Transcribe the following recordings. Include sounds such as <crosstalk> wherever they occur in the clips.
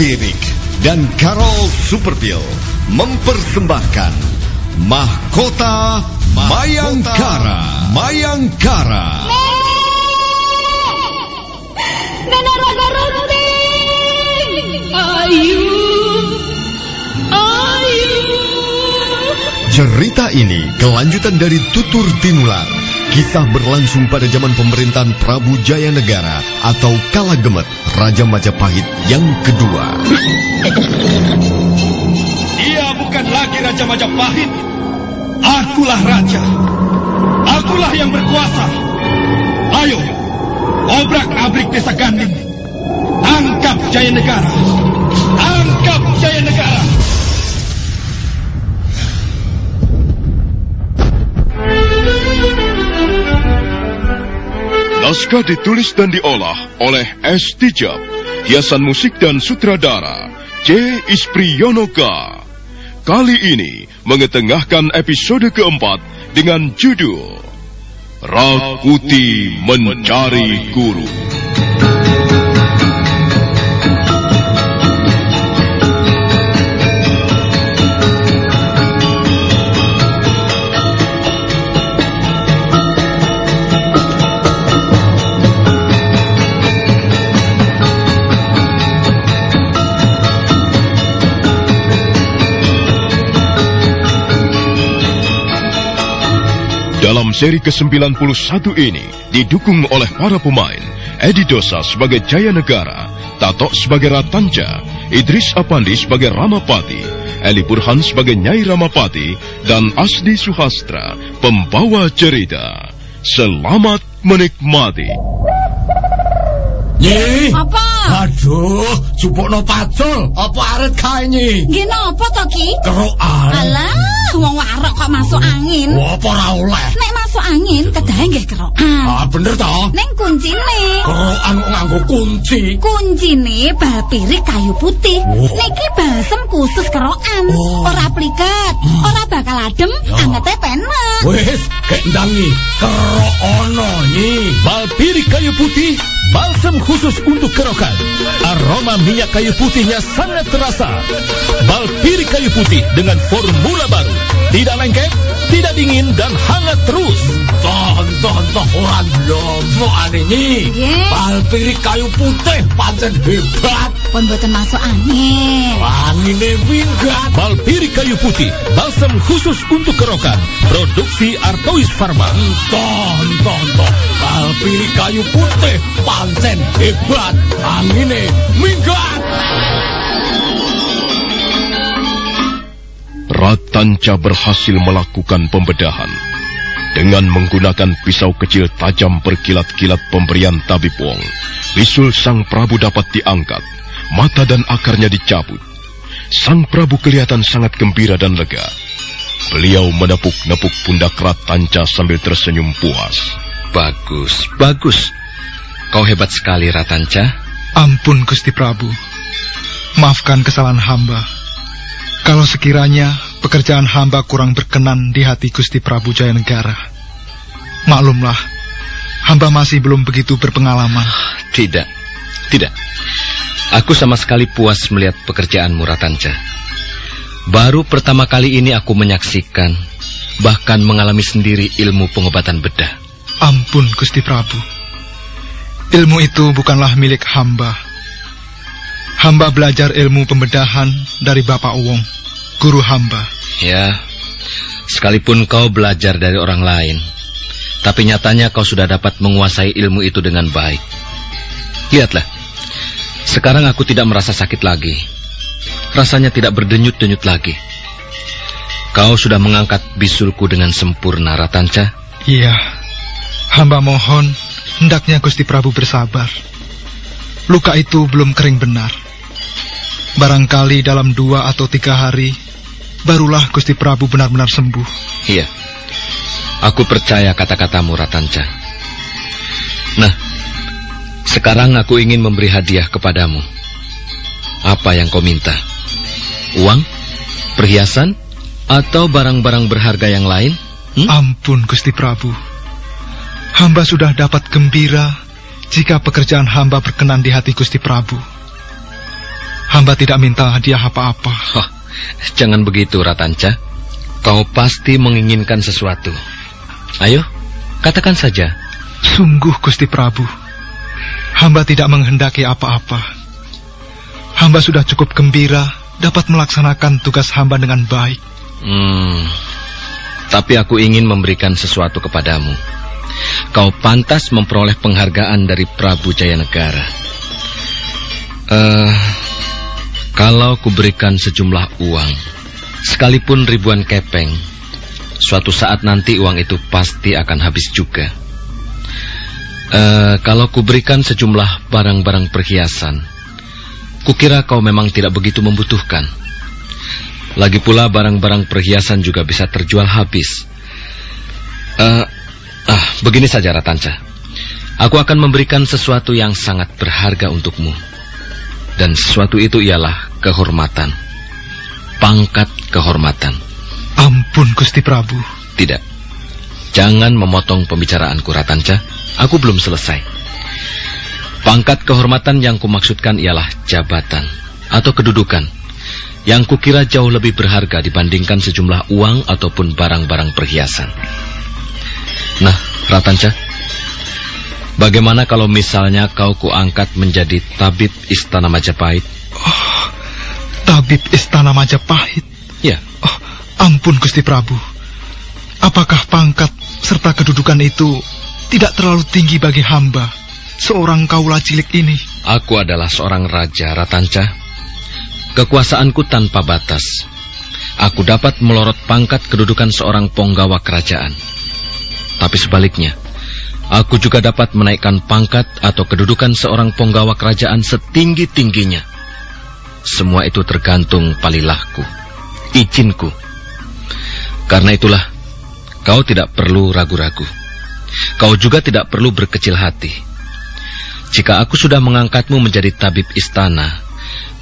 Balpirik dan Carol Superbill mempersembahkan Mahkota Mayangkara. Mayangkara. Raga Runting! Ayu! Ayu! Cerita ini kelanjutan dari Tutur Tinular. Kisah berlangsung pada zaman pemerintahan Prabu Jaya Negara atau Kala Gemet, Raja Majapahit yang kedua. Dia bukan lagi Raja Majapahit. Akulah raja. Akulah yang berkuasa. Ayo, obrak-abrik desa Ganding. Tangkap Jaya Negara. Tangkap Jaya Negara. Naskah ditulis dan diolah oleh S. Tijab, hiasan musik dan sutradara C. Ispriyonoka. Kali ini mengetengahkan episode keempat dengan judul Rakuti Mencari Guru. Seri ke-91 ini didukung oleh para pemain Edi Dosa sebagai Jaya Negara, Tato sebagai Ratanja, Idris Apandi sebagai Ramapati, Eli Burhan sebagai Nyai Ramapati, dan Asdi Suhastra, pembawa cerita. Selamat menikmati. Nyi. Apa? Aduh, jupukno pacul. Apa arit kae nyi? Nggih napa to, Ki? Kerokan. Alah, wong warok kok masuk angin. Wah, apa ora oleh? Nek masuk angin, kedahe nggih kerokan. Ah, bener toh? Ning kuncine. Kerokan kok nganggo kunci. Kuncine bal pirik kayu putih. Oh. Niki balsem khusus kerokan. Oh. Ora pliket, ora bakal adem, Ya. angete penak. Wes, kek ndangi. Kerok ono nyi. Balpiri kayu putih, balsam khusus untuk kerokan. Aroma minyak kayu putihnya sangat terasa. Balpiri kayu putih dengan formula baru. Tidak lengket, tidak dingin, dan hangat terus. Toh, toh, toh, orang lomo. Nggih. Balpiri kayu putih pancen hebat. Pun boten masuk angin. Angine minggat. Balpiri kayu putih, balsam khusus untuk kerokan. Produksi Artois Pharma. Toh, toh, toh. Kayu putih pancen hebat. Angine minggat. Ratanca berhasil melakukan pembedahan. Dengan menggunakan pisau kecil tajam berkilat-kilat pemberian tabib Wong, bisul Sang Prabu dapat diangkat, mata dan akarnya dicabut. Sang Prabu kelihatan sangat gembira dan lega. Beliau menepuk-nepuk pundak Ratanca sambil tersenyum puas. Bagus, bagus. Kau hebat sekali, Ratanca. Ampun Gusti Prabu. Maafkan kesalahan hamba. Kalau sekiranya pekerjaan hamba kurang berkenan di hati Gusti Prabu Jaya Negara. Maklumlah, hamba masih belum begitu berpengalaman. <sighs> Tidak, tidak. Aku sama sekali puas melihat pekerjaanmu, Ratanca. Baru pertama kali ini aku menyaksikan, bahkan mengalami sendiri ilmu pengobatan bedah. Ampun Gusti Prabu. Ilmu itu bukanlah milik hamba. Hamba belajar ilmu pembedahan dari Bapak Uwong, guru hamba. Ya, sekalipun kau belajar dari orang lain, tapi nyatanya kau sudah dapat menguasai ilmu itu dengan baik. Lihatlah, sekarang aku tidak merasa sakit lagi. Rasanya tidak berdenyut-denyut lagi. Kau sudah mengangkat bisulku dengan sempurna, Ratanca. Iya, hamba mohon hendaknya Gusti Prabu bersabar. Luka itu belum kering benar. Barangkali dalam dua atau tiga hari, barulah Gusti Prabu benar-benar sembuh. Iya, aku percaya kata-katamu, Ratanca. Nah, sekarang aku ingin memberi hadiah kepadamu. Apa yang kau minta? Uang? Perhiasan? Atau barang-barang berharga yang lain? Hmm? Ampun Gusti Prabu. Hamba sudah dapat gembira jika pekerjaan hamba berkenan di hati Gusti Prabu. Hamba tidak minta hadiah apa-apa. Oh, jangan begitu, Ratanca. Kau pasti menginginkan sesuatu. Ayo, katakan saja. Sungguh, Gusti Prabu. Hamba tidak menghendaki apa-apa. Hamba sudah cukup gembira dapat melaksanakan tugas hamba dengan baik. Hmm, tapi aku ingin memberikan sesuatu kepadamu. Kau pantas memperoleh penghargaan dari Prabu Jayanegara. Uh, kalau kuberikan sejumlah uang, sekalipun ribuan kepeng, suatu saat nanti uang itu pasti akan habis juga. Uh, kalau kuberikan sejumlah barang-barang perhiasan, kukira kau memang tidak begitu membutuhkan. Lagi pula barang-barang perhiasan juga bisa terjual habis. Uh, begini saja Ratanca. Aku akan memberikan sesuatu yang sangat berharga untukmu. Dan sesuatu itu ialah kehormatan. Pangkat kehormatan. Ampun Gusti Prabu. Tidak. Jangan memotong pembicaraanku Ratanca. Aku belum selesai. Pangkat kehormatan yang kumaksudkan ialah jabatan atau kedudukan yang kukira jauh lebih berharga dibandingkan sejumlah uang ataupun barang-barang perhiasan. Nah, Ratanca, Bagaimana kalau misalnya kau kuangkat menjadi tabib Istana Majapahit? Oh, tabib Istana Majapahit? Ya. Oh, ampun Gusti Prabu. Apakah pangkat serta kedudukan itu tidak terlalu tinggi bagi hamba, seorang kaula cilik ini? Aku adalah seorang raja, Ratanca. Kekuasaanku tanpa batas. Aku dapat melorot pangkat kedudukan seorang penggawa kerajaan. Tapi sebaliknya, Aku juga dapat menaikkan pangkat atau kedudukan seorang penggawa kerajaan setinggi-tingginya. Semua itu tergantung palilahku, izinku. Karena itulah, kau tidak perlu ragu-ragu. Kau juga tidak perlu berkecil hati. Jika aku sudah mengangkatmu menjadi tabib istana,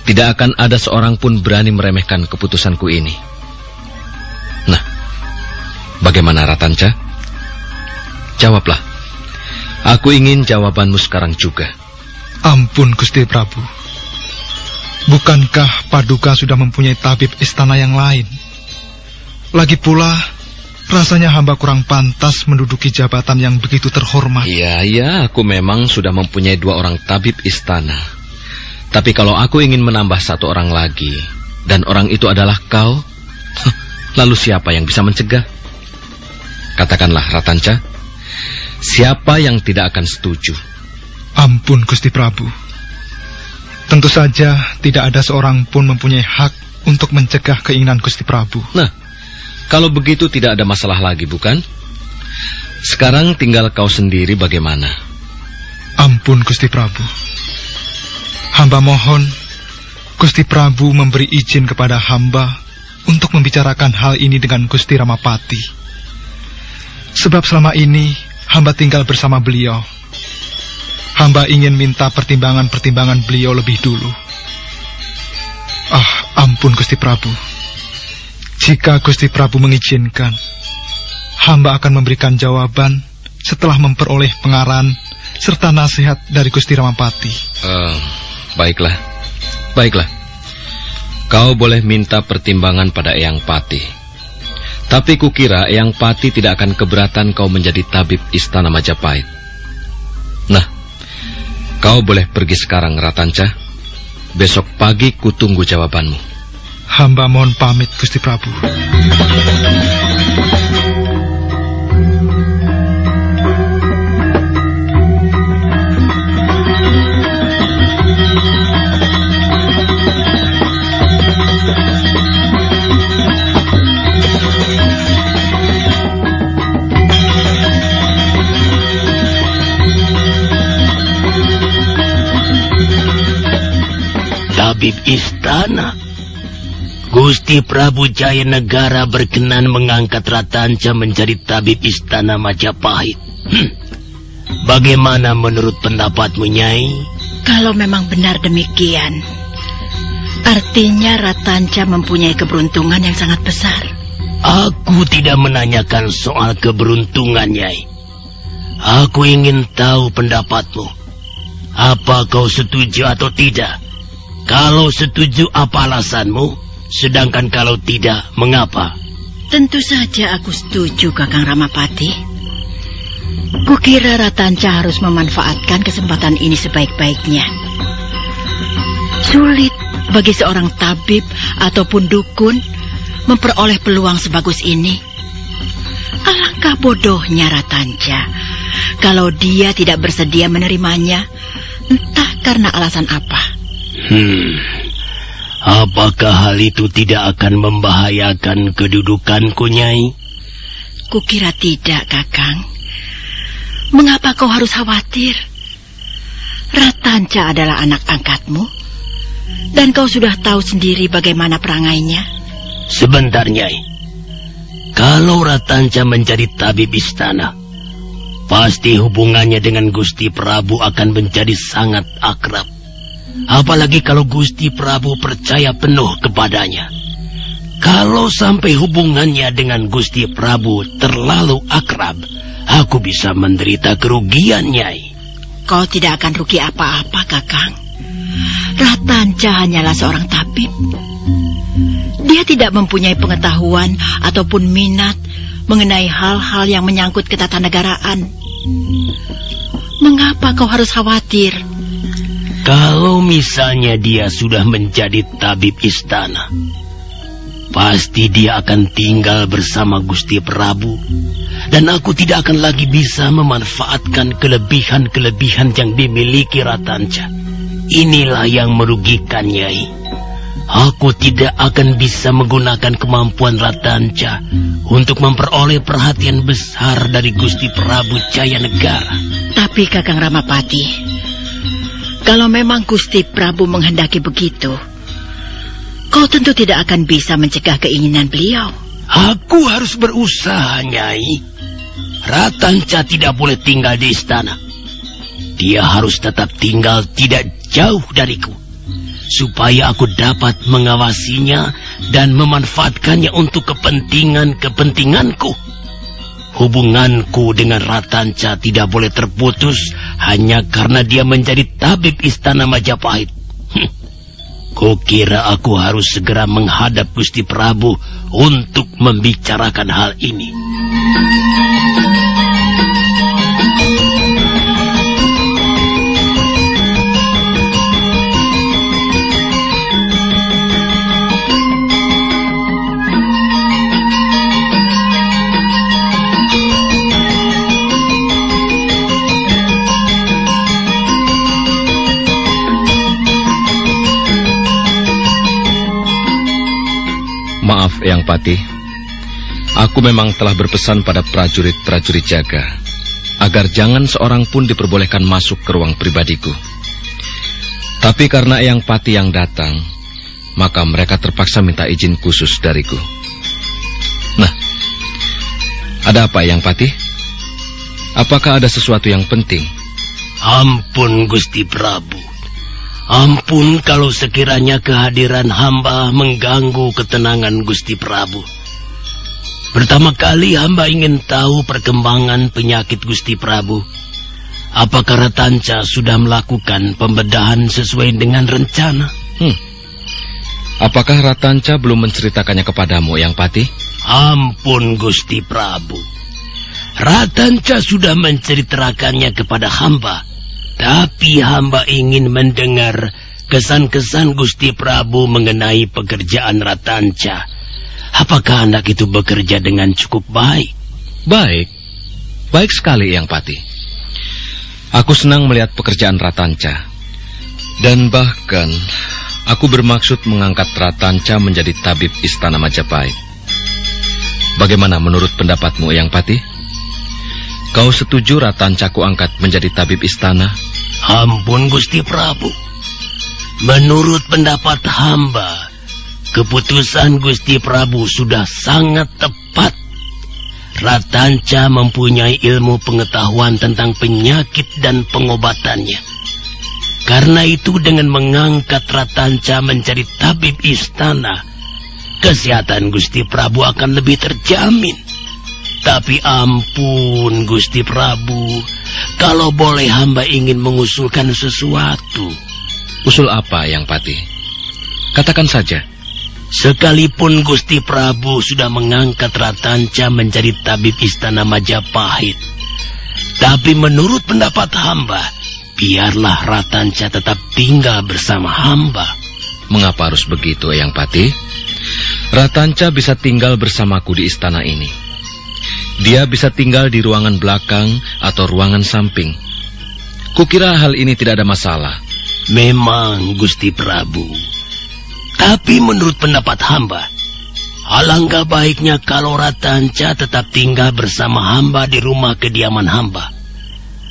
tidak akan ada seorang pun berani meremehkan keputusanku ini. Nah, bagaimana Ratanca? Jawablah. Aku ingin jawabanmu sekarang juga. Ampun, Gusti Prabu. Bukankah Paduka sudah mempunyai tabib istana yang lain? Lagi pula, rasanya hamba kurang pantas menduduki jabatan yang begitu terhormat. Iya, iya, aku memang sudah mempunyai dua orang tabib istana. Tapi kalau aku ingin menambah satu orang lagi, dan orang itu adalah kau, <laughs> lalu siapa yang bisa mencegah? Katakanlah, Ratanca. Siapa yang tidak akan setuju? Ampun, Gusti Prabu. Tentu saja tidak ada seorang pun mempunyai hak untuk mencegah keinginan Gusti Prabu. Nah, kalau begitu tidak ada masalah lagi, bukan? Sekarang tinggal kau sendiri bagaimana? Ampun, Gusti Prabu. Hamba mohon, Gusti Prabu memberi izin kepada hamba untuk membicarakan hal ini dengan Gusti Ramapati. Sebab selama ini hamba tinggal bersama beliau. Hamba ingin minta pertimbangan-pertimbangan beliau lebih dulu. Ah, ampun Gusti Prabu. Jika Gusti Prabu mengizinkan, hamba akan memberikan jawaban setelah memperoleh pengarahan serta nasihat dari Gusti Ramapati. Uh, baiklah, baiklah. Kau boleh minta pertimbangan pada Eyang Pati. Tapi kukira Eyang Pati tidak akan keberatan kau menjadi tabib istana Majapahit. Nah, kau boleh pergi sekarang, Ratanca. Besok pagi kutunggu jawabanmu. Hamba mohon pamit, Gusti Prabu. Tabib istana. Gusti Prabu Jaya Negara berkenan mengangkat Ratanca menjadi tabib istana Majapahit. Hmm. Bagaimana menurut pendapatmu, Nyai? Kalau memang benar demikian, artinya Ratanca mempunyai keberuntungan yang sangat besar. Aku tidak menanyakan soal keberuntungan, Nyai. Aku ingin tahu pendapatmu. Apa kau setuju atau tidak Kalau setuju apa alasanmu? Sedangkan kalau tidak, mengapa? Tentu saja aku setuju, Kakang Ramapati. Kukira Ratanca harus memanfaatkan kesempatan ini sebaik-baiknya. Sulit bagi seorang tabib ataupun dukun memperoleh peluang sebagus ini. Alangkah bodohnya Ratanca kalau dia tidak bersedia menerimanya, entah karena alasan apa. Hmm, apakah hal itu tidak akan membahayakan kedudukanku, Nyai? Kukira tidak, Kakang. Mengapa kau harus khawatir? Ratanca adalah anak angkatmu, dan kau sudah tahu sendiri bagaimana perangainya. Sebentar, Nyai. Kalau Ratanca menjadi tabib istana, Pasti hubungannya dengan Gusti Prabu akan menjadi sangat akrab. Apalagi kalau Gusti Prabu percaya penuh kepadanya. Kalau sampai hubungannya dengan Gusti Prabu terlalu akrab, aku bisa menderita kerugian, Nyai. Kau tidak akan rugi apa-apa, Kakang. Ratanca hanyalah seorang tabib. Dia tidak mempunyai pengetahuan ataupun minat mengenai hal-hal yang menyangkut ketatanegaraan. Mengapa kau harus khawatir? Kalau misalnya dia sudah menjadi tabib istana, pasti dia akan tinggal bersama Gusti Prabu, dan aku tidak akan lagi bisa memanfaatkan kelebihan-kelebihan yang dimiliki Ratanca. Inilah yang merugikan Nyai. Aku tidak akan bisa menggunakan kemampuan Ratanca untuk memperoleh perhatian besar dari Gusti Prabu Jaya Negara. Tapi Kakang Ramapati, kalau memang Gusti Prabu menghendaki begitu, kau tentu tidak akan bisa mencegah keinginan beliau. Aku harus berusaha, Nyai. Ratanca tidak boleh tinggal di istana. Dia harus tetap tinggal tidak jauh dariku supaya aku dapat mengawasinya dan memanfaatkannya untuk kepentingan-kepentinganku. Hubunganku dengan Ratanca tidak boleh terputus hanya karena dia menjadi tabib istana Majapahit. Hm. Kukira aku harus segera menghadap Gusti Prabu untuk membicarakan hal ini. Maaf, Eyang Patih. Aku memang telah berpesan pada prajurit-prajurit jaga agar jangan seorang pun diperbolehkan masuk ke ruang pribadiku. Tapi karena Eyang Patih yang datang, maka mereka terpaksa minta izin khusus dariku. Nah, ada apa Eyang Patih? Apakah ada sesuatu yang penting? Ampun Gusti Prabu. Ampun kalau sekiranya kehadiran hamba mengganggu ketenangan Gusti Prabu. Pertama kali hamba ingin tahu perkembangan penyakit Gusti Prabu. Apakah Ratanca sudah melakukan pembedahan sesuai dengan rencana? Hmm. Apakah Ratanca belum menceritakannya kepadamu, Yang Pati? Ampun Gusti Prabu. Ratanca sudah menceritakannya kepada hamba tapi hamba ingin mendengar kesan-kesan Gusti Prabu mengenai pekerjaan Ratanca. Apakah anak itu bekerja dengan cukup baik? Baik. Baik sekali, Yang Pati. Aku senang melihat pekerjaan Ratanca. Dan bahkan, aku bermaksud mengangkat Ratanca menjadi tabib Istana Majapahit. Bagaimana menurut pendapatmu, Yang Pati? Kau setuju Ratancaku angkat menjadi tabib istana? Ampun Gusti Prabu. Menurut pendapat hamba, keputusan Gusti Prabu sudah sangat tepat. Ratanca mempunyai ilmu pengetahuan tentang penyakit dan pengobatannya. Karena itu dengan mengangkat Ratanca menjadi tabib istana, kesehatan Gusti Prabu akan lebih terjamin. Tapi ampun Gusti Prabu, kalau boleh hamba ingin mengusulkan sesuatu. Usul apa yang pati? Katakan saja. Sekalipun Gusti Prabu sudah mengangkat Ratanca menjadi tabib istana Majapahit. Tapi menurut pendapat hamba, biarlah Ratanca tetap tinggal bersama hamba. Mengapa harus begitu, Eyang Pati? Ratanca bisa tinggal bersamaku di istana ini. Dia bisa tinggal di ruangan belakang atau ruangan samping. Kukira hal ini tidak ada masalah. Memang, Gusti Prabu. Tapi menurut pendapat hamba, alangkah baiknya kalau Ratanca tetap tinggal bersama hamba di rumah kediaman hamba.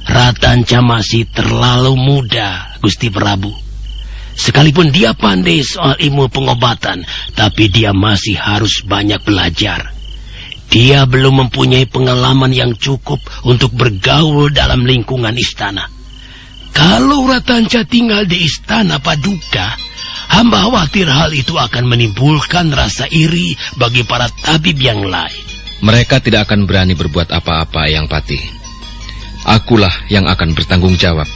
Ratanca masih terlalu muda, Gusti Prabu. Sekalipun dia pandai soal ilmu pengobatan, tapi dia masih harus banyak belajar. Dia belum mempunyai pengalaman yang cukup untuk bergaul dalam lingkungan istana. Kalau Ratanca tinggal di istana Paduka, Hamba khawatir hal itu akan menimbulkan rasa iri bagi para tabib yang lain. Mereka tidak akan berani berbuat apa-apa, Yang Pati. Akulah yang akan bertanggung jawab.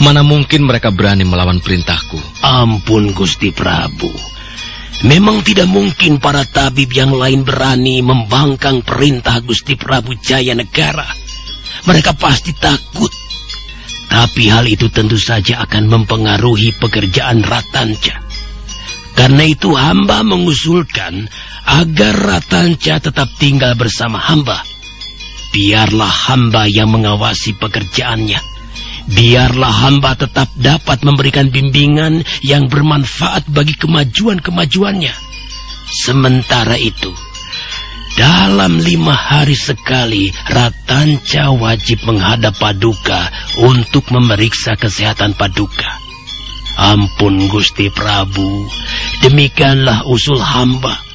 Mana mungkin mereka berani melawan perintahku? Ampun, Gusti Prabu. Memang tidak mungkin para tabib yang lain berani membangkang perintah Gusti Prabu Jaya Negara. Mereka pasti takut tapi hal itu tentu saja akan mempengaruhi pekerjaan Ratanca. Karena itu hamba mengusulkan agar Ratanca tetap tinggal bersama hamba. Biarlah hamba yang mengawasi pekerjaannya. Biarlah hamba tetap dapat memberikan bimbingan yang bermanfaat bagi kemajuan-kemajuannya. Sementara itu, dalam lima hari sekali, Ratanca wajib menghadap Paduka untuk memeriksa kesehatan Paduka. Ampun Gusti Prabu, demikianlah usul hamba.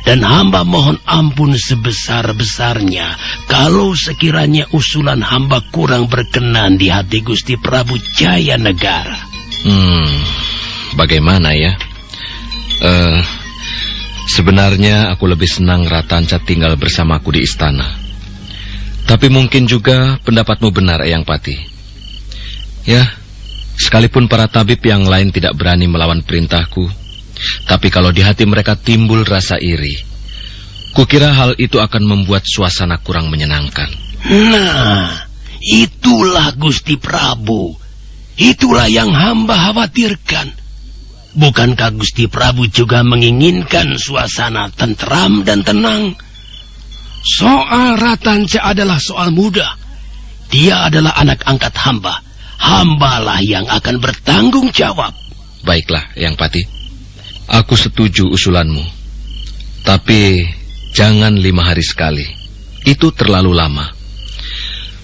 Dan hamba mohon ampun sebesar-besarnya kalau sekiranya usulan hamba kurang berkenan di hati Gusti Prabu Jaya Negara. Hmm, bagaimana ya? Uh, Sebenarnya aku lebih senang Ratanca tinggal bersamaku di istana. Tapi mungkin juga pendapatmu benar, Eyang Pati. Ya, sekalipun para tabib yang lain tidak berani melawan perintahku, tapi kalau di hati mereka timbul rasa iri, kukira hal itu akan membuat suasana kurang menyenangkan. Nah, itulah Gusti Prabu. Itulah yang hamba khawatirkan. Bukankah Gusti Prabu juga menginginkan suasana tentram dan tenang? Soal Ratanca adalah soal muda. Dia adalah anak angkat hamba. Hambalah yang akan bertanggung jawab. Baiklah, Yang Pati. Aku setuju usulanmu. Tapi jangan lima hari sekali. Itu terlalu lama.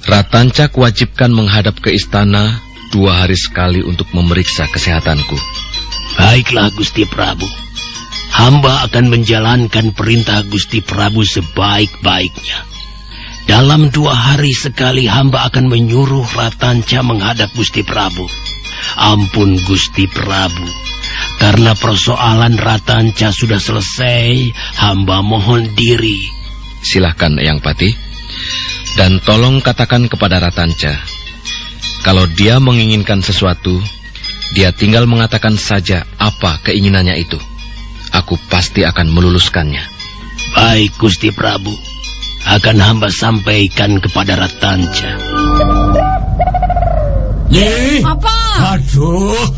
Ratanca kewajibkan menghadap ke istana dua hari sekali untuk memeriksa kesehatanku. Baiklah Gusti Prabu. Hamba akan menjalankan perintah Gusti Prabu sebaik-baiknya. Dalam dua hari sekali hamba akan menyuruh Ratanca menghadap Gusti Prabu. Ampun Gusti Prabu. Karena persoalan Ratanca sudah selesai, hamba mohon diri. Silahkan Yang Pati. Dan tolong katakan kepada Ratanca, kalau dia menginginkan sesuatu, dia tinggal mengatakan saja apa keinginannya itu. Aku pasti akan meluluskannya. Baik, Gusti Prabu. Akan hamba sampaikan kepada Ratanca. Nyi. Apa? Aduh,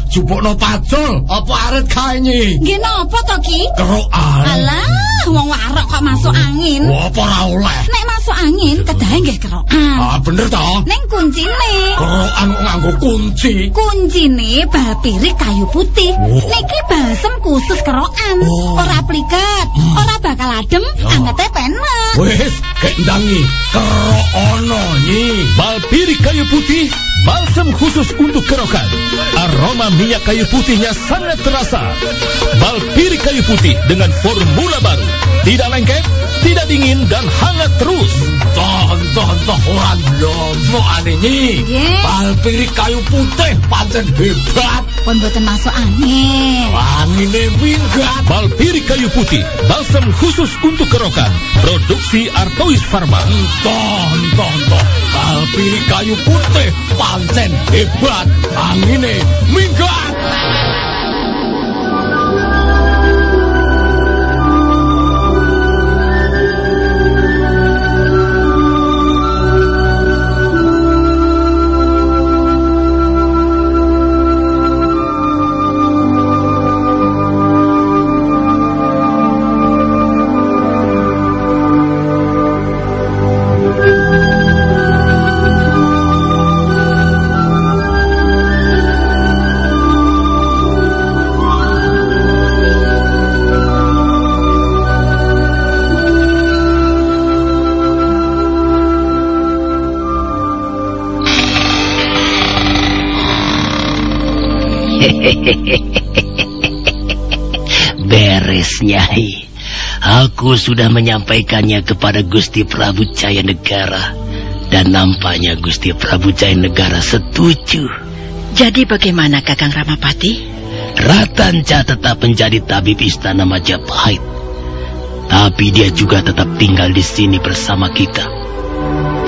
no pacul. Apa aret kae nyi? Nggih napa to, Ki? Kerokan. Alah, wong warok kok masuk angin. Wah, apa ora oleh? Nek masuk angin kedahe nggih kerokan. Ah, bener to? Ning kuncine. Kerokan kok nganggo kunci. Kuncine bal pirik kayu putih. Oh. Niki balsem khusus kerokan. Oh. Ora pliket, hmm. ora bakal adem, ya. angete penak. Wis, kendangi. Kerok ono nyi. Bal pirik kayu putih Balsam khusus untuk kerokan. Aroma minyak kayu putihnya sangat terasa. Bal pirik kayu putih dengan formula baru. Tidak lengket, tidak dingin, dan hangat terus. Toh, toh, toh, orang lomo ini. Yeah. Bal pirik kayu putih pancen hebat. Pun boten masuk angin. Angin minggat. Bal pirik kayu putih, balsam khusus untuk kerokan. Produksi Artois Pharma. Toh, toh, toh. Bal pirik kayu putih pancen hebat angine minggat <laughs> Beres, Nyai. Aku sudah menyampaikannya kepada Gusti Prabu Jaya Negara. Dan nampaknya Gusti Prabu Jaya Negara setuju. Jadi bagaimana Kakang Ramapati? Ratanca tetap menjadi tabib istana Majapahit. Tapi dia juga tetap tinggal di sini bersama kita.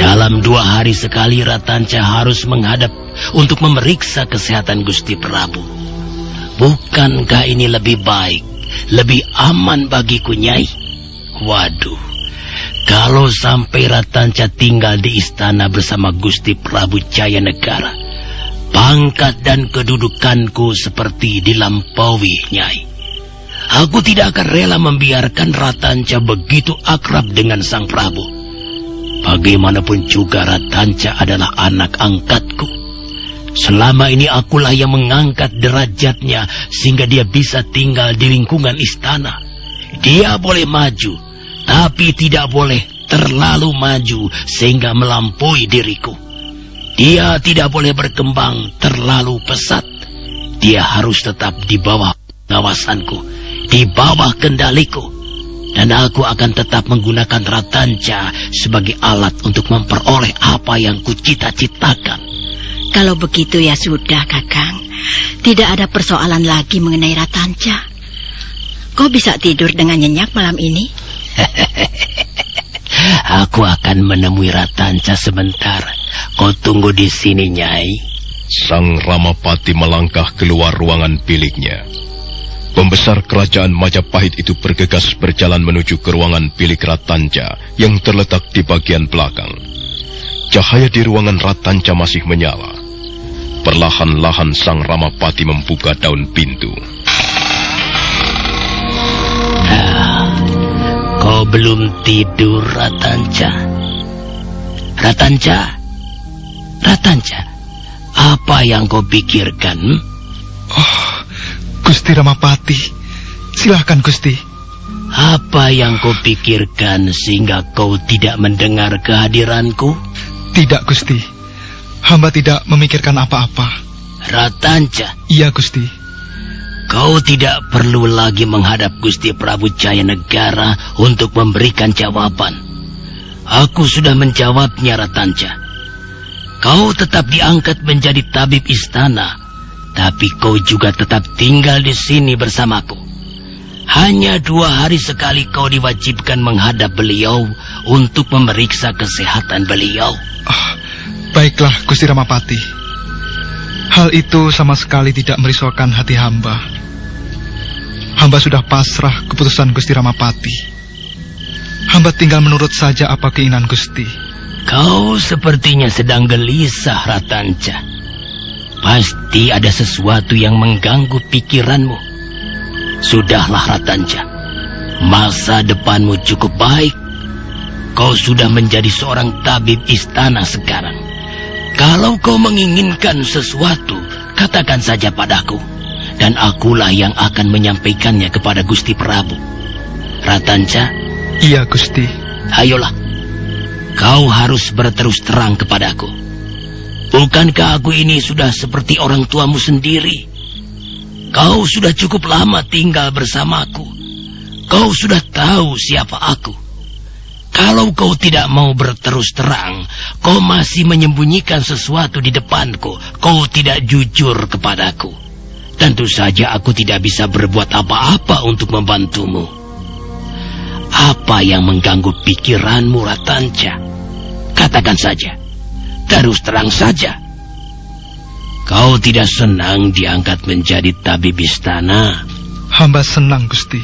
Dalam dua hari sekali Ratanca harus menghadap untuk memeriksa kesehatan Gusti Prabu. Bukankah ini lebih baik, lebih aman bagiku, Nyai? Waduh, kalau sampai Ratanca tinggal di istana bersama Gusti Prabu Jaya Negara, pangkat dan kedudukanku seperti dilampaui, Nyai. Aku tidak akan rela membiarkan Ratanca begitu akrab dengan Sang Prabu. Bagaimanapun juga Ratanca adalah anak angkatku. Selama ini akulah yang mengangkat derajatnya sehingga dia bisa tinggal di lingkungan istana. Dia boleh maju, tapi tidak boleh terlalu maju sehingga melampaui diriku. Dia tidak boleh berkembang terlalu pesat. Dia harus tetap di bawah pengawasanku di bawah kendaliku. Dan aku akan tetap menggunakan Ratanca sebagai alat untuk memperoleh apa yang kucita-citakan. Kalau begitu ya sudah, Kakang. Tidak ada persoalan lagi mengenai Ratanca. Kau bisa tidur dengan nyenyak malam ini? <laughs> aku akan menemui Ratanca sebentar. Kau tunggu di sini, Nyai. Sang Ramapati melangkah keluar ruangan biliknya. Pembesar kerajaan Majapahit itu bergegas berjalan menuju ke ruangan bilik Ratanca yang terletak di bagian belakang. Cahaya di ruangan Ratanca masih menyala. Perlahan-lahan sang Ramapati membuka daun pintu. Nah, kau belum tidur, Ratanca. Ratanca, Ratanca, apa yang kau pikirkan? Oh, Gusti Ramapati. Silahkan Gusti. Apa yang kau pikirkan sehingga kau tidak mendengar kehadiranku? Tidak Gusti. Hamba tidak memikirkan apa-apa. Ratanca. Iya Gusti. Kau tidak perlu lagi menghadap Gusti Prabu Jaya Negara untuk memberikan jawaban. Aku sudah menjawabnya Ratanca. Kau tetap diangkat menjadi tabib istana tapi kau juga tetap tinggal di sini bersamaku. Hanya dua hari sekali kau diwajibkan menghadap beliau untuk memeriksa kesehatan beliau. Oh, baiklah, Gusti Ramapati. Hal itu sama sekali tidak merisaukan hati hamba. Hamba sudah pasrah keputusan Gusti Ramapati. Hamba tinggal menurut saja apa keinginan Gusti. Kau sepertinya sedang gelisah, Ratanca. Pasti ada sesuatu yang mengganggu pikiranmu. Sudahlah Ratanja, masa depanmu cukup baik. Kau sudah menjadi seorang tabib istana sekarang. Kalau kau menginginkan sesuatu, katakan saja padaku. Dan akulah yang akan menyampaikannya kepada Gusti Prabu. Ratanca? Iya, Gusti. Ayolah, kau harus berterus terang kepadaku. Bukankah aku ini sudah seperti orang tuamu sendiri? Kau sudah cukup lama tinggal bersamaku. Kau sudah tahu siapa aku. Kalau kau tidak mau berterus terang, kau masih menyembunyikan sesuatu di depanku. Kau tidak jujur kepadaku. Tentu saja aku tidak bisa berbuat apa-apa untuk membantumu. Apa yang mengganggu pikiranmu, Ratanca? Katakan saja. Terus terang saja. Kau tidak senang diangkat menjadi tabib istana? Hamba senang, Gusti.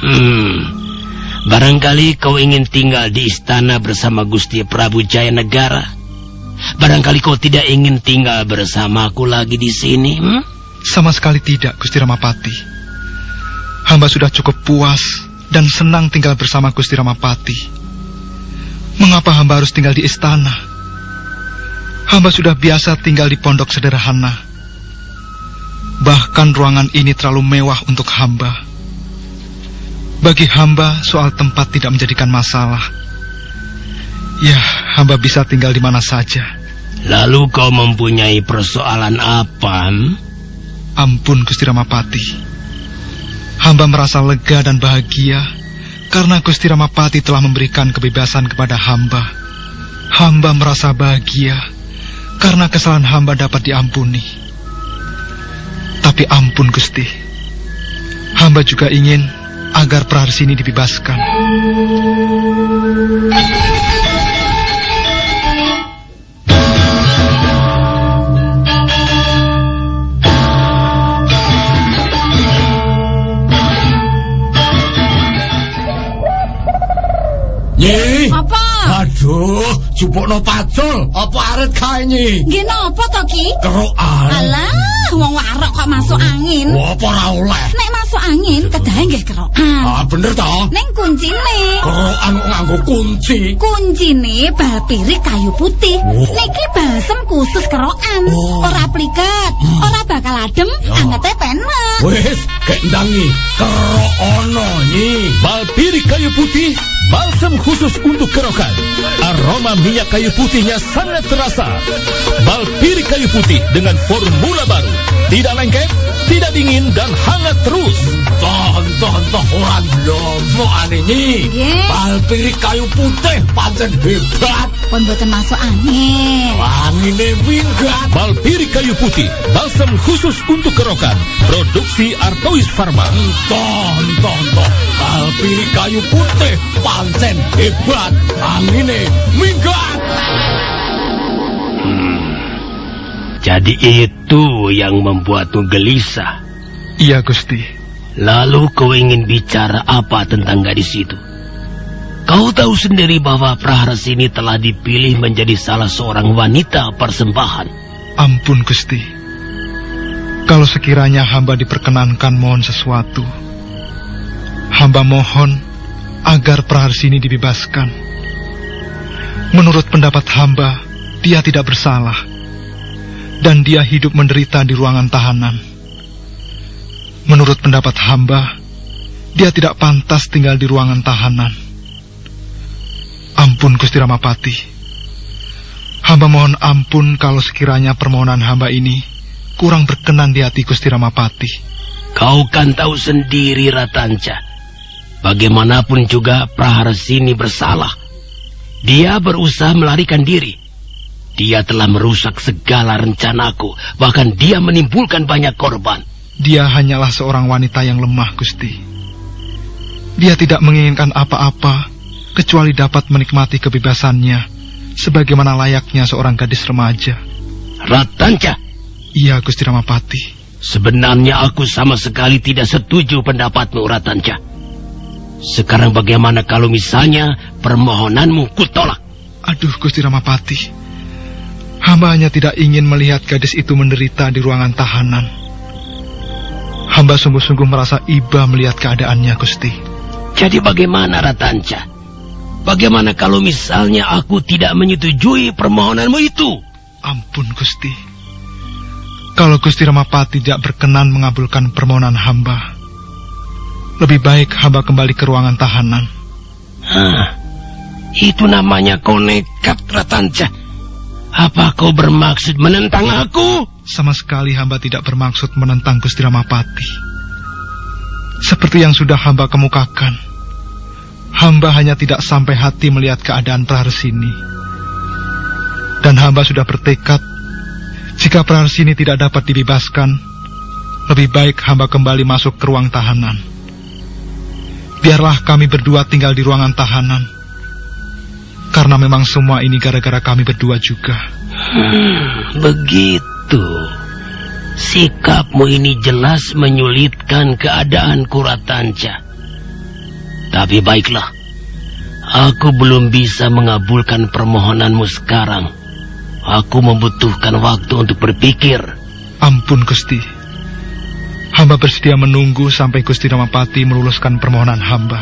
Hmm, barangkali kau ingin tinggal di istana bersama Gusti Prabu Jaya Negara. Barangkali kau tidak ingin tinggal bersamaku lagi di sini, hmm? Sama sekali tidak, Gusti Ramapati. Hamba sudah cukup puas dan senang tinggal bersama Gusti Ramapati. Mengapa hamba harus tinggal di istana? Hamba sudah biasa tinggal di pondok sederhana. Bahkan ruangan ini terlalu mewah untuk hamba. Bagi hamba, soal tempat tidak menjadikan masalah. Ya, hamba bisa tinggal di mana saja. Lalu kau mempunyai persoalan apa? Ampun Gusti Ramapati. Hamba merasa lega dan bahagia karena Gusti Ramapati telah memberikan kebebasan kepada hamba. Hamba merasa bahagia karena kesalahan hamba dapat diampuni. Tapi ampun Gusti, hamba juga ingin agar Praharsini dibebaskan. Nyi. Apa? Aduh, jupukno pacul. Apa arit kae nyi? Nggih napa to, Ki? Kerokan. Alah, wong warok kok masuk angin. Wah, apa ora oleh? Nek masuk angin kedahe nggih kerokan. Ah, bener toh? Ning kuncine. Kerokan kok nganggo kunci. Kuncine bal pirik kayu putih. Oh. Niki balsem khusus kerokan. Oh. Ora pliket, ora bakal adem, Ya. angete penak. Wis. Kerok ono nyi. Bal pirik kayu putih, balsam khusus untuk kerokan. Aroma minyak kayu putihnya sangat terasa. Bal pirik kayu putih dengan formula baru. Tidak lengket, tidak dingin, dan hangat terus. Toh, toh, toh, orang lomo ane nyi. Nggih. Bal pirik kayu putih pancen hebat. Pun boten masuk angin. Angine minggat. Bal pirik kayu putih, balsam khusus untuk kerokan. Produksi Artois Pharma. Toh, toh, toh. Bal pirik kayu putih pancen hebat. Angine minggat. Jadi itu yang membuatmu gelisah. Iya Gusti. Lalu kau ingin bicara apa tentang gadis itu? Kau tahu sendiri bahwa Praharasini telah dipilih menjadi salah seorang wanita persembahan. Ampun Gusti. Kalau sekiranya hamba diperkenankan mohon sesuatu. Hamba mohon agar Praharsini dibebaskan. Menurut pendapat hamba, dia tidak bersalah. Dan dia hidup menderita di ruangan tahanan. Menurut pendapat hamba, dia tidak pantas tinggal di ruangan tahanan. Ampun Gusti Ramapati. Hamba mohon ampun kalau sekiranya permohonan hamba ini kurang berkenan di hati Gusti Ramapati. Kau kan tahu sendiri Ratanca. Bagaimanapun juga Praharasini bersalah. Dia berusaha melarikan diri. Dia telah merusak segala rencanaku. Bahkan dia menimbulkan banyak korban. Dia hanyalah seorang wanita yang lemah, Gusti. Dia tidak menginginkan apa-apa kecuali dapat menikmati kebebasannya sebagaimana layaknya seorang gadis remaja. Ratanca, Iya, Gusti Ramapati. sebenarnya aku sama sekali tidak setuju pendapatmu Ratanca. Sekarang bagaimana kalau misalnya permohonanmu kutolak? Aduh, Gusti Ramapati. Hamba hanya tidak ingin melihat gadis itu menderita di ruangan tahanan. Hamba sungguh-sungguh merasa iba melihat keadaannya, Gusti. Jadi bagaimana Ratanca? Bagaimana kalau misalnya aku tidak menyetujui permohonanmu itu? Ampun, Gusti. Kalau Gusti Ramapati tidak berkenan mengabulkan permohonan hamba, lebih baik hamba kembali ke ruangan tahanan. Hah, itu namanya kau nekat Ratanca. Apa kau bermaksud menentang aku? Sama sekali hamba tidak bermaksud menentang Gusti Ramapati. Seperti yang sudah hamba kemukakan, hamba hanya tidak sampai hati melihat keadaan Praharsini. Dan hamba sudah bertekad, jika Praharsini tidak dapat dibebaskan, lebih baik hamba kembali masuk ke ruang tahanan. Biarlah kami berdua tinggal di ruangan tahanan. Karena memang semua ini gara-gara kami berdua juga. Hmm, begitu. Sikapmu ini jelas menyulitkan keadaanku Ratanca. Tapi baiklah. Aku belum bisa mengabulkan permohonanmu sekarang. Aku membutuhkan waktu untuk berpikir. Ampun Gusti. Hamba bersedia menunggu sampai Gusti Ramapati meluluskan permohonan hamba.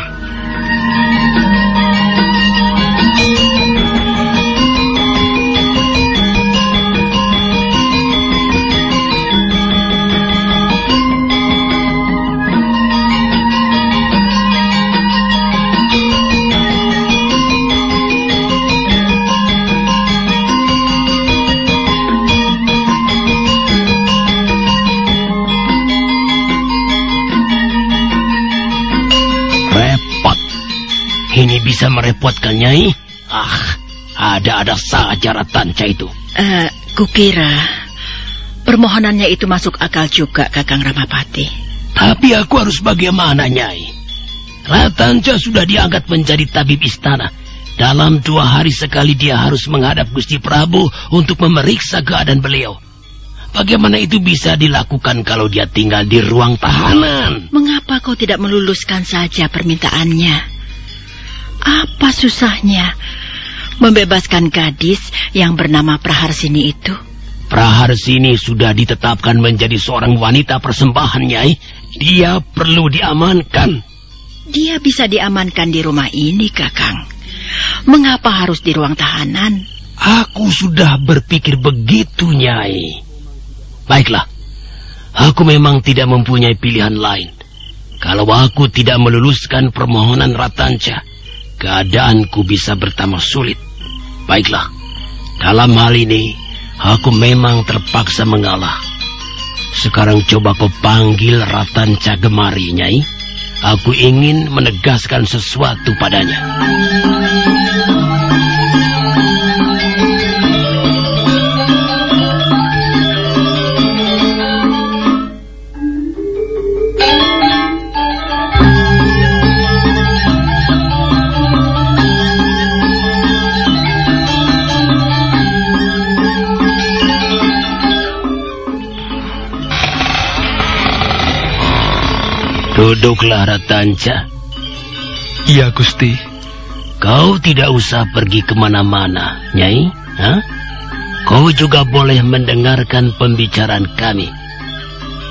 Ini bisa merepotkan Nyai? Ah, ada-ada saja Ratanca itu. Uh, kukira permohonannya itu masuk akal juga, Kakang Ramapati. Tapi aku harus bagaimana, Nyai? Ratanca sudah diangkat menjadi tabib istana. Dalam dua hari sekali dia harus menghadap Gusti Prabu untuk memeriksa keadaan beliau. Bagaimana itu bisa dilakukan kalau dia tinggal di ruang tahanan? Mengapa kau tidak meluluskan saja permintaannya? Apa susahnya membebaskan gadis yang bernama Praharsini itu? Praharsini sudah ditetapkan menjadi seorang wanita persembahan, Nyai. Dia perlu diamankan. Dia bisa diamankan di rumah ini, Kakang. Mengapa harus di ruang tahanan? Aku sudah berpikir begitu, Nyai. Baiklah, aku memang tidak mempunyai pilihan lain. Kalau aku tidak meluluskan permohonan Ratanca, keadaanku bisa bertambah sulit. Baiklah, dalam hal ini, aku memang terpaksa mengalah. Sekarang coba kau panggil Ratanca gemari, Nyai. Aku ingin menegaskan sesuatu padanya. Duduklah Ratanca. Iya, Gusti. Kau tidak usah pergi ke mana-mana, Nyai. Hah? Kau juga boleh mendengarkan pembicaraan kami.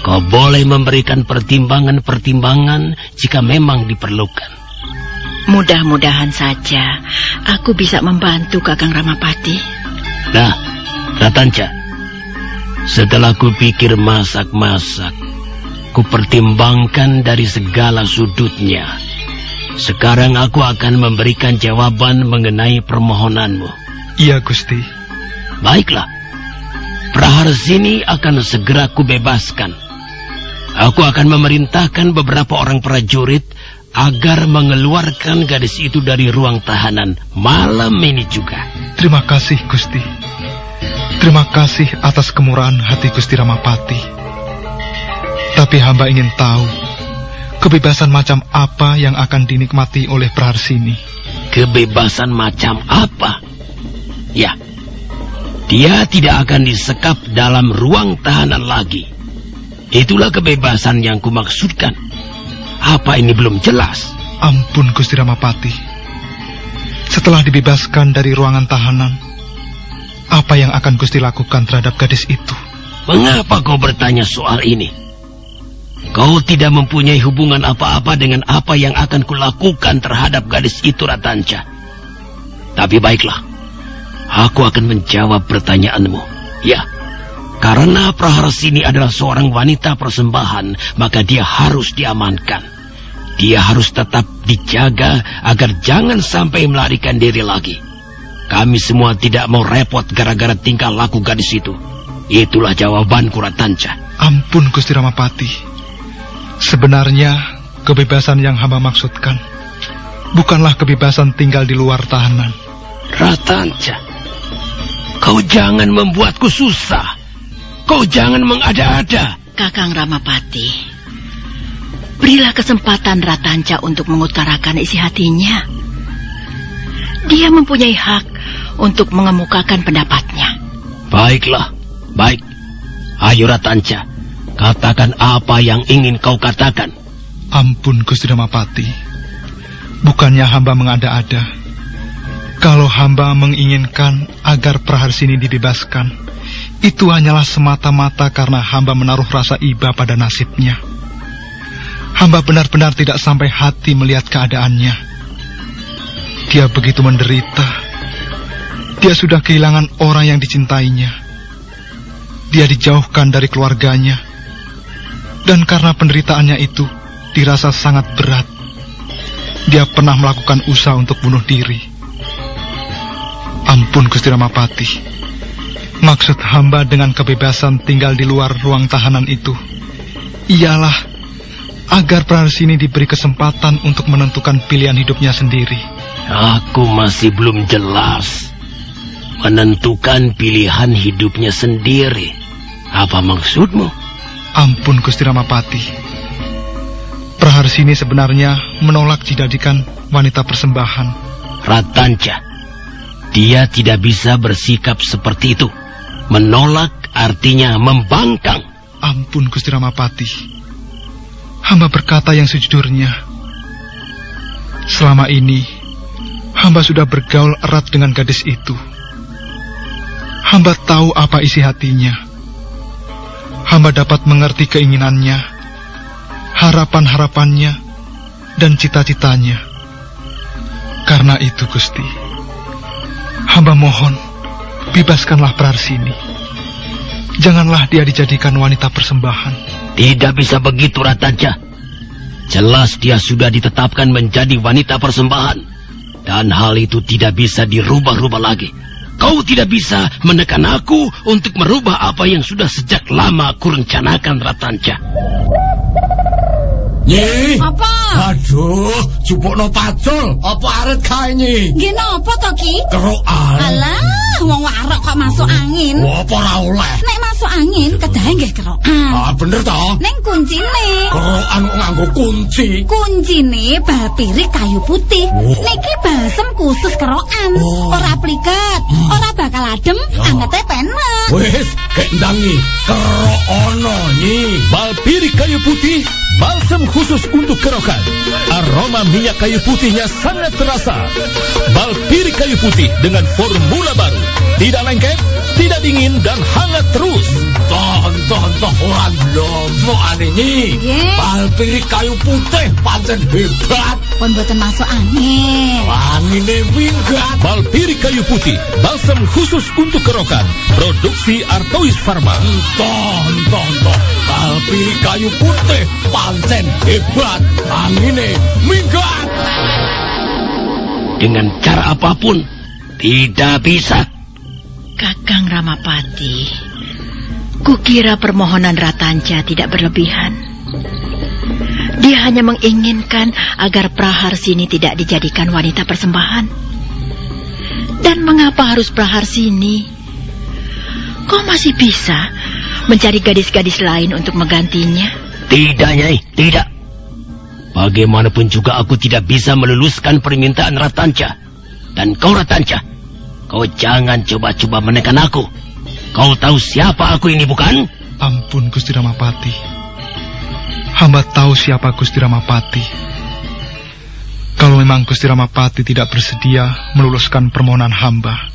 Kau boleh memberikan pertimbangan-pertimbangan jika memang diperlukan. Mudah-mudahan saja aku bisa membantu Kakang Ramapati. Nah, Ratanca, setelah kupikir masak-masak, Kupertimbangkan dari segala sudutnya. Sekarang aku akan memberikan jawaban mengenai permohonanmu. Iya, Gusti. Baiklah. Praharsini akan segera kubebaskan. Aku akan memerintahkan beberapa orang prajurit agar mengeluarkan gadis itu dari ruang tahanan malam ini juga. Terima kasih, Gusti. Terima kasih atas kemurahan hati Gusti Ramapati. Tapi hamba ingin tahu, kebebasan macam apa yang akan dinikmati oleh Praharsini? Kebebasan macam apa? Ya, dia tidak akan disekap dalam ruang tahanan lagi. Itulah kebebasan yang kumaksudkan. Apa ini belum jelas? Ampun Gusti Ramapati. Setelah dibebaskan dari ruangan tahanan, apa yang akan Gusti lakukan terhadap gadis itu? Mengapa kau bertanya soal ini? Kau tidak mempunyai hubungan apa-apa dengan apa yang akan kulakukan terhadap gadis itu, Ratanca. Tapi baiklah, aku akan menjawab pertanyaanmu. Ya, karena Praharsini adalah seorang wanita persembahan, maka dia harus diamankan. Dia harus tetap dijaga agar jangan sampai melarikan diri lagi. Kami semua tidak mau repot gara-gara tingkah laku gadis itu. Itulah jawabanku, Ratanca. Ampun, Gusti Ramapati. Sebenarnya, kebebasan yang hamba maksudkan bukanlah kebebasan tinggal di luar tahanan. Ratanca, kau jangan membuatku susah. Kau jangan mengada-ada. Kakang Ramapati, berilah kesempatan Ratanca untuk mengutarakan isi hatinya. Dia mempunyai hak untuk mengemukakan pendapatnya. Baiklah, baik. Ayo Ratanca, Katakan apa yang ingin kau katakan. Ampun Gusti Damapati. Bukannya hamba mengada-ada. Kalau hamba menginginkan agar Praharsini dibebaskan, itu hanyalah semata-mata karena hamba menaruh rasa iba pada nasibnya. Hamba benar-benar tidak sampai hati melihat keadaannya. Dia begitu menderita. Dia sudah kehilangan orang yang dicintainya. Dia dijauhkan dari keluarganya dan karena penderitaannya itu dirasa sangat berat, dia pernah melakukan usaha untuk bunuh diri. Ampun Gusti Ramapati, maksud hamba dengan kebebasan tinggal di luar ruang tahanan itu ialah agar Praharsini diberi kesempatan untuk menentukan pilihan hidupnya sendiri. Aku masih belum jelas menentukan pilihan hidupnya sendiri. Apa maksudmu? Ampun Gusti Ramapati. Praharsini sebenarnya menolak dijadikan wanita persembahan. Ratanca, dia tidak bisa bersikap seperti itu. Menolak artinya membangkang. Ampun Gusti Ramapati. Hamba berkata yang sejujurnya. Selama ini, hamba sudah bergaul erat dengan gadis itu. Hamba tahu apa isi hatinya. Hamba dapat mengerti keinginannya, harapan-harapannya, dan cita-citanya. Karena itu, Gusti, hamba mohon, bebaskanlah Prarsini. Janganlah dia dijadikan wanita persembahan. Tidak bisa begitu, Ratanca. Jelas dia sudah ditetapkan menjadi wanita persembahan. Dan hal itu tidak bisa dirubah-rubah lagi. Kau tidak bisa menekan aku untuk merubah apa yang sudah sejak lama aku rencanakan, Ratanca. Nyi. Apa? Aduh, jupukno pacul. Apa arit kae nyi? Nggih napa to, Ki? Kerokan. Alah, wong warok kok masuk angin. Wah, apa ora oleh? Nek masuk angin kedahe nggih kerokan. Ah, bener toh? Ning kuncine. Kerokan kok nganggo kunci. Kuncine bal pirik kayu putih. Oh. Niki balsem khusus kerokan. Oh. Ora pliket, ora bakal adem, angete penak. Wis, kek ndangi. Kerok ono nyi. Bal pirik kayu putih, balsam khusus untuk kerokan. Aroma minyak kayu putihnya sangat terasa. Bal pirik kayu putih dengan formula baru. Tidak lengket, tidak dingin, dan hangat terus. Toh, toh, toh, orang lomo ane nyi. Nggih. Bal pirik kayu putih pancen hebat. Pun boten masuk angin. Angine minggat. Bal pirik kayu putih, balsam khusus untuk kerokan. Produksi Artois Pharma. Toh, toh, toh. Bal pirik kayu putih pancen hebat. Angine minggat. Dengan cara apa pun, tidak bisa. Kakang Ramapati, kukira permohonan Ratanca tidak berlebihan. Dia hanya menginginkan agar Praharsini tidak dijadikan wanita persembahan. Dan mengapa harus Praharsini? Kau masih bisa mencari gadis-gadis lain untuk menggantinya? Tidak, Nyai, tidak. Bagaimanapun juga aku tidak bisa meluluskan permintaan Ratanca. Dan kau Ratanca, kau jangan coba-coba menekan aku. Kau tahu siapa aku ini bukan? Ampun Gusti Ramapati. Hamba tahu siapa Gusti Ramapati. Kalau memang Gusti Ramapati tidak bersedia meluluskan permohonan hamba,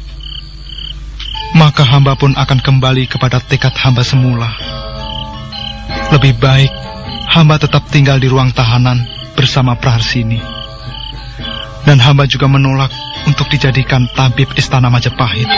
maka hamba pun akan kembali kepada tekad hamba semula. Lebih baik hamba tetap tinggal di ruang tahanan bersama Praharsini. Dan hamba juga menolak untuk dijadikan tabib istana Majapahit.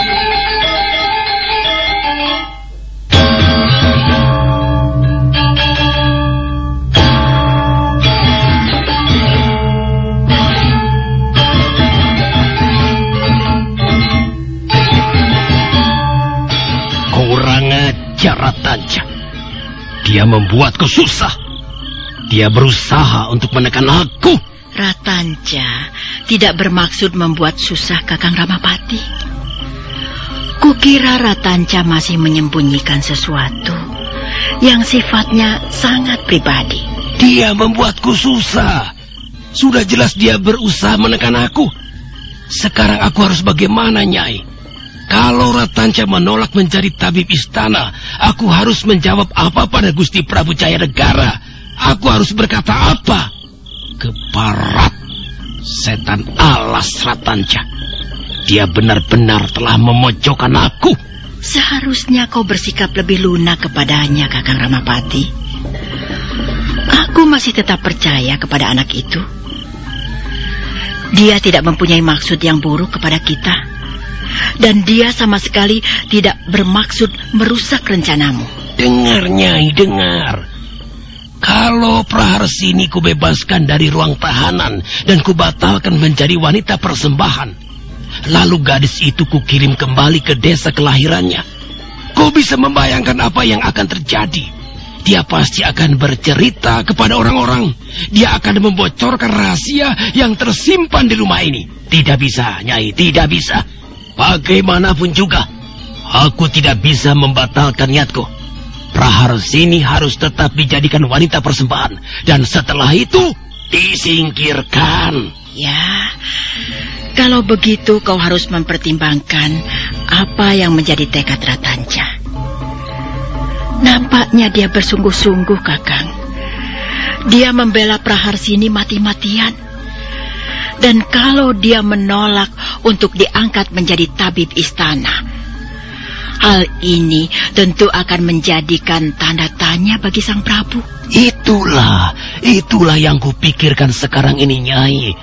Kurang ajar Ratanca. Dia membuatku susah. Dia berusaha untuk menekan aku. Ratanca tidak bermaksud membuat susah Kakang Ramapati. Kukira Ratanca masih menyembunyikan sesuatu yang sifatnya sangat pribadi. Dia membuatku susah. Sudah jelas dia berusaha menekan aku. Sekarang aku harus bagaimana, Nyai? Kalau Ratanca menolak menjadi tabib istana, aku harus menjawab apa pada Gusti Prabu Jaya Negara? Aku harus berkata apa? Keparat setan alas Ratanca. Dia benar-benar telah memojokkan aku. Seharusnya kau bersikap lebih lunak kepadanya, Kakang Ramapati. Aku masih tetap percaya kepada anak itu. Dia tidak mempunyai maksud yang buruk kepada kita. Dan dia sama sekali tidak bermaksud merusak rencanamu. Dengar, Nyai, dengar. Kalau Praharsini kubebaskan dari ruang tahanan dan kubatalkan menjadi wanita persembahan, lalu gadis itu kukirim kembali ke desa kelahirannya. Kau bisa membayangkan apa yang akan terjadi? dia pasti akan bercerita kepada orang-orang. Dia akan membocorkan rahasia yang tersimpan di rumah ini. Tidak bisa, Nyai, tidak bisa. Bagaimanapun juga, aku tidak bisa membatalkan niatku. Praharsini harus tetap dijadikan wanita persembahan. Dan setelah itu, disingkirkan. Ya, kalau begitu kau harus mempertimbangkan apa yang menjadi tekad Ratanca. Nampaknya dia bersungguh-sungguh, Kakang. Dia membela Praharsini mati-matian. Dan kalau dia menolak untuk diangkat menjadi tabib istana, hal ini tentu akan menjadikan tanda tanya bagi Sang Prabu. Itulah, itulah yang kupikirkan sekarang ini, Nyai.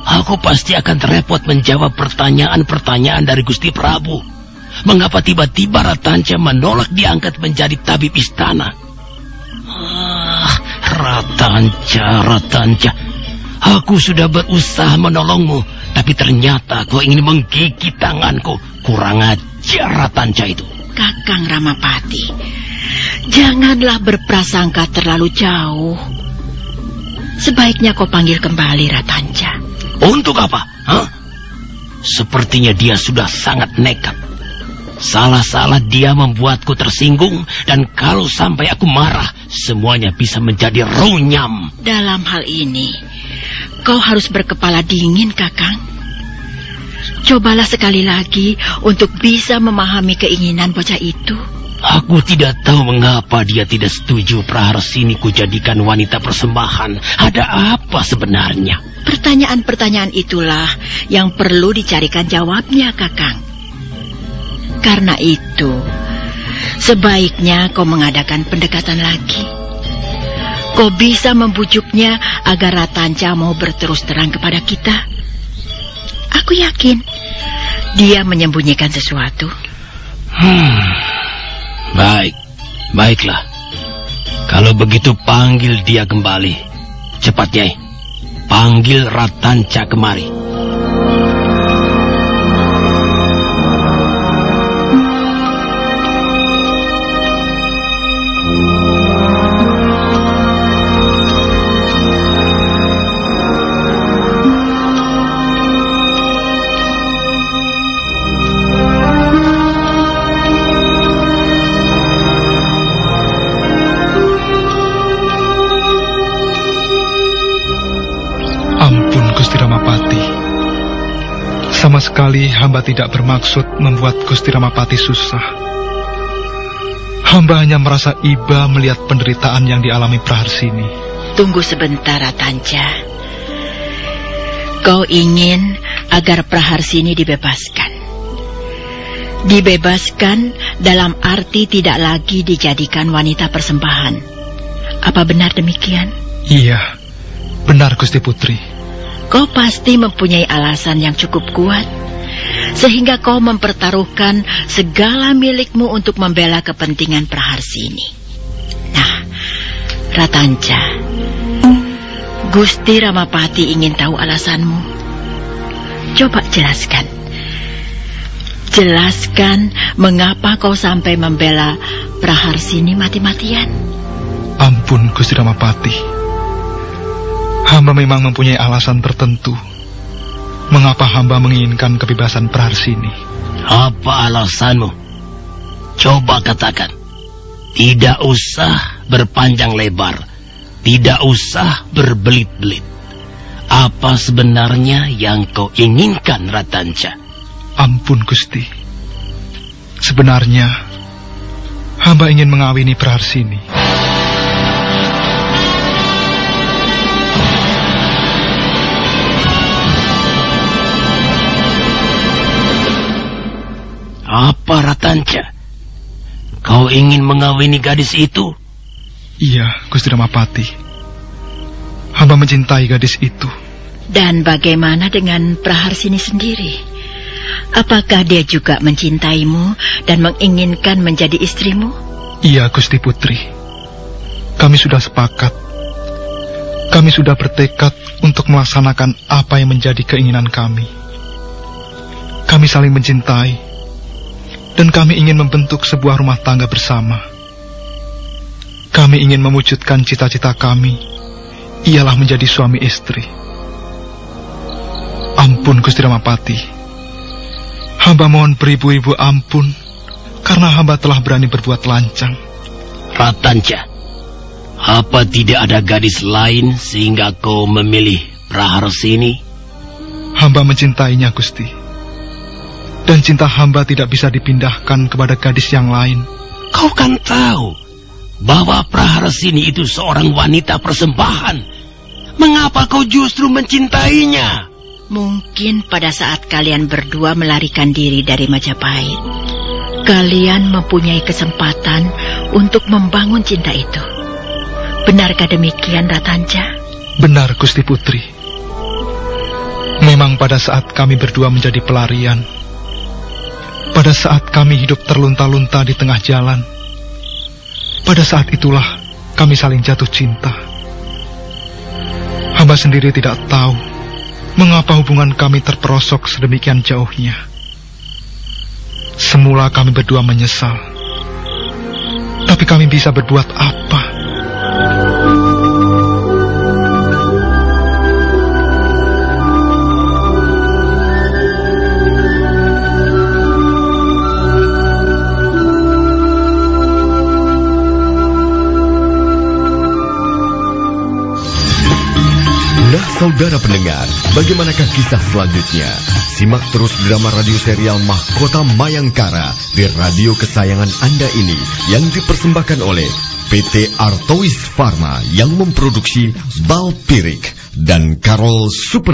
Aku pasti akan terrepot menjawab pertanyaan-pertanyaan dari Gusti Prabu. Mengapa tiba-tiba Ratanca menolak diangkat menjadi tabib istana? Ah, Ratanca, Ratanca. Aku sudah berusaha menolongmu, tapi ternyata kau ingin menggigit tanganku. Kurang ajar Ratanca itu. Kakang Ramapati, janganlah berprasangka terlalu jauh. Sebaiknya kau panggil kembali Ratanca. Untuk apa? Hah? Sepertinya dia sudah sangat nekat. Salah-salah dia membuatku tersinggung dan kalau sampai aku marah, semuanya bisa menjadi runyam. Dalam hal ini, kau harus berkepala dingin, Kakang. Cobalah sekali lagi untuk bisa memahami keinginan bocah itu. Aku tidak tahu mengapa dia tidak setuju Praharsini kujadikan wanita persembahan. Ada apa sebenarnya? Pertanyaan-pertanyaan itulah yang perlu dicarikan jawabnya, Kakang. Karena itu, sebaiknya kau mengadakan pendekatan lagi. Kau bisa membujuknya agar Ratanca mau berterus terang kepada kita. Aku yakin dia menyembunyikan sesuatu. Hmm. Baik, baiklah. Kalau begitu panggil dia kembali. Cepat, Nyai. Panggil Ratanca kemari. Sekali hamba tidak bermaksud membuat Gusti Ramapati susah. Hamba hanya merasa iba melihat penderitaan yang dialami Praharsini. Tunggu sebentar, Ratanca. Kau ingin agar Praharsini dibebaskan. Dibebaskan dalam arti tidak lagi dijadikan wanita persembahan. Apa benar demikian? Iya, benar Gusti Putri. Kau pasti mempunyai alasan yang cukup kuat sehingga kau mempertaruhkan segala milikmu untuk membela kepentingan Praharsini. Nah, Ratanca, Gusti Ramapati ingin tahu alasanmu. Coba jelaskan. Jelaskan mengapa kau sampai membela Praharsini mati-matian. Ampun, Gusti Ramapati. Hamba memang mempunyai alasan tertentu. Mengapa hamba menginginkan kebebasan Praharsini? Apa alasanmu? Coba katakan. Tidak usah berpanjang lebar. Tidak usah berbelit-belit. Apa sebenarnya yang kau inginkan, Ratanca? Ampun, Gusti. Sebenarnya, hamba ingin mengawini Praharsini. Apa Ratanca? Kau ingin mengawini gadis itu? Iya, Gusti Ramapati. Hamba mencintai gadis itu. Dan bagaimana dengan Praharsini sendiri? Apakah dia juga mencintaimu dan menginginkan menjadi istrimu? Iya, Gusti Putri. Kami sudah sepakat. Kami sudah bertekad untuk melaksanakan apa yang menjadi keinginan kami. Kami saling mencintai dan kami ingin membentuk sebuah rumah tangga bersama. Kami ingin mewujudkan cita-cita kami, ialah menjadi suami istri. Ampun Gusti Ramapati. Hamba mohon beribu-ibu ampun, karena hamba telah berani berbuat lancang. Ratanja, apa tidak ada gadis lain sehingga kau memilih Praharsini? Hamba mencintainya, Gusti. Dan cinta hamba tidak bisa dipindahkan kepada gadis yang lain. Kau kan tahu bahwa Praharsini itu seorang wanita persembahan. Mengapa kau justru mencintainya? Mungkin pada saat kalian berdua melarikan diri dari Majapahit, kalian mempunyai kesempatan untuk membangun cinta itu. Benarkah demikian, Ratanja? Benar, Gusti Putri. Memang pada saat kami berdua menjadi pelarian, pada saat kami hidup terlunta-lunta di tengah jalan, pada saat itulah kami saling jatuh cinta. Hamba sendiri tidak tahu mengapa hubungan kami terperosok sedemikian jauhnya. Semula kami berdua menyesal. Tapi kami bisa berbuat apa? Saudara pendengar, bagaimanakah kisah selanjutnya? Simak terus drama radio serial Mahkota Mayangkara di radio kesayangan Anda ini yang dipersembahkan oleh PT Artois Pharma yang memproduksi Balpirik dan Karol Super